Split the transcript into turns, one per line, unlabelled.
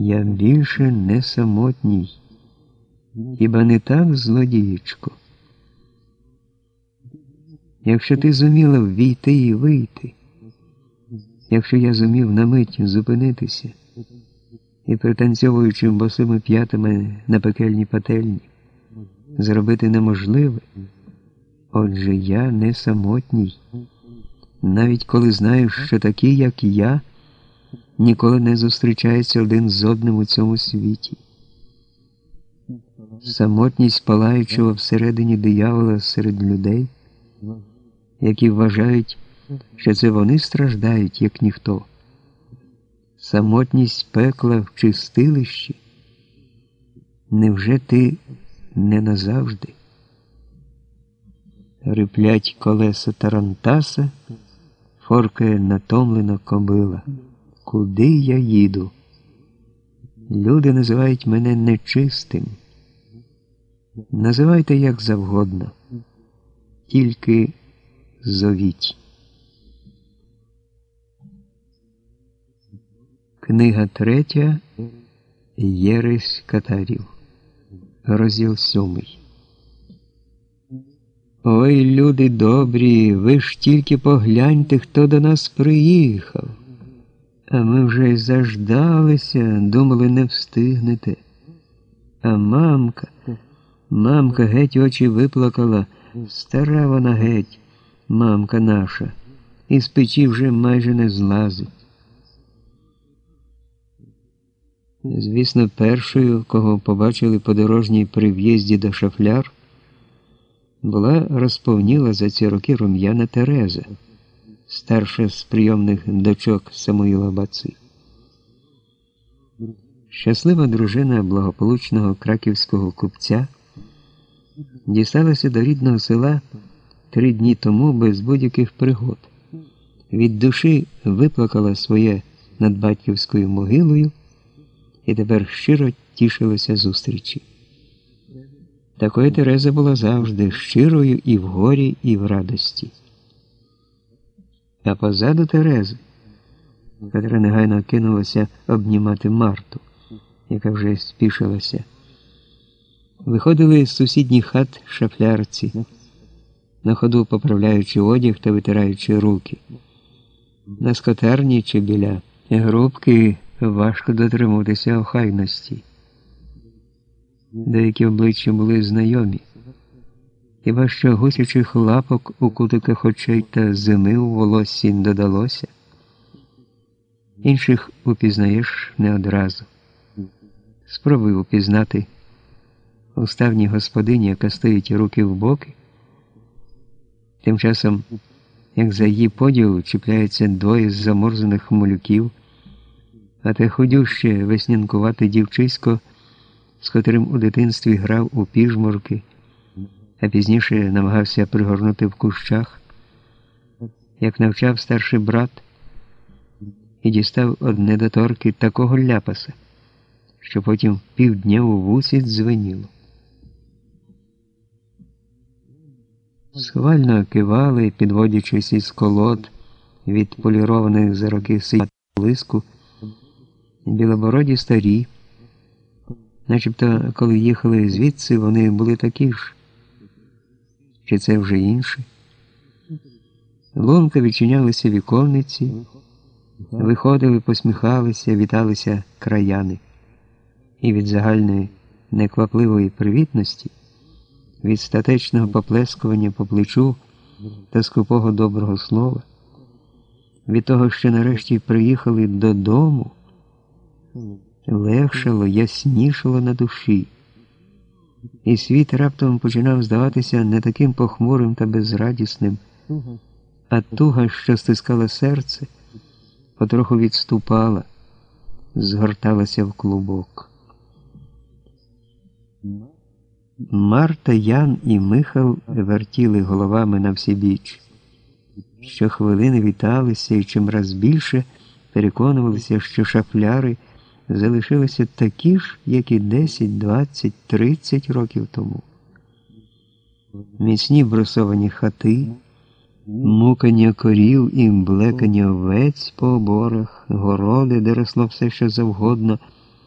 Я більше не самотній. Хіба не так, злодієчко? Якщо ти зуміла ввійти і вийти, якщо я зумів на мить зупинитися і, пританцьовуючи босими п'ятами на пекельній пательні, зробити неможливе, отже я не самотній, навіть коли знаєш, що такі, як я, ніколи не зустрічаються один з одним у цьому світі. Самотність палаючого всередині диявола серед людей, які вважають, що це вони страждають, як ніхто. Самотність пекла в чистилищі. Невже ти не назавжди? Риплять колеса Тарантаса, форкає натомлена кобила. Куди я їду? Люди називають мене нечистим. Називайте як завгодно, тільки зовіть. Книга третя Єресь Катарів. Розділ сьомий. Ой, люди добрі, ви ж тільки погляньте, хто до нас приїхав. А ми вже й заждалися, думали, не встигнете. А мамка, мамка геть очі виплакала, стара вона геть, мамка наша, і з печі вже майже не злазить. Звісно, першою, кого побачили подорожній при в'їзді до шафляр, була розповніла за ці роки рум'яна Тереза, старша з прийомних дочок Самуїла Баци. Щаслива дружина благополучного краківського купця дісталася до рідного села три дні тому без будь-яких пригод. Від душі виплакала своє над батьківською могилою і тепер щиро тішилася зустрічі. Такою Тереза була завжди щирою і в горі, і в радості. А позаду Терези, котра негайно кинулася обнімати Марту, яка вже спішилася, виходили з сусідніх хат шафлярці, на ходу поправляючи одяг та витираючи руки. На скотерні чи біля грубки важко дотримуватися охайності. Деякі обличчя були знайомі, хіба що гусячих лапок у кутиках очей та зими у волоссі додалося, інших упізнаєш не одразу. Спробуй упізнати уставній господині, яка стоїть руки в боки. Тим часом, як за її поділ чіпляються двоє з заморзаних малюків, а те ходюще веснянкувате дівчисько, з котрим у дитинстві грав у піжмурки, а пізніше намагався пригорнути в кущах, як навчав старший брат і дістав од недоторки такого ляпаса, що потім півдня у вусі дзвеніло. Схвально кивали, підводячись із колод від полірованих за роки блиску, білобороді старі, начебто, коли їхали звідси, вони були такі ж, чи це вже інші. Лунка відчинялися віконниці, виходили, посміхалися, віталися краяни, і від загальної неквапливої привітності від статечного поплескування по плечу та скупого доброго слова, від того, що нарешті приїхали додому, легшало, яснішало на душі, і світ раптом починав здаватися не таким похмурим та безрадісним, а туга, що стискала серце, потроху відступала, згорталася в клубок. Марта, Ян і Михал вертіли головами на всі біч. Щохвилини віталися і чимраз більше переконувалися, що шафляри залишилися такі ж, як і 10, 20, 30 років тому. Міцні брусовані хати, мукання корів і блекання овець по оборах, городи, де росло все що завгодно.